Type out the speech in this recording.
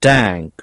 tank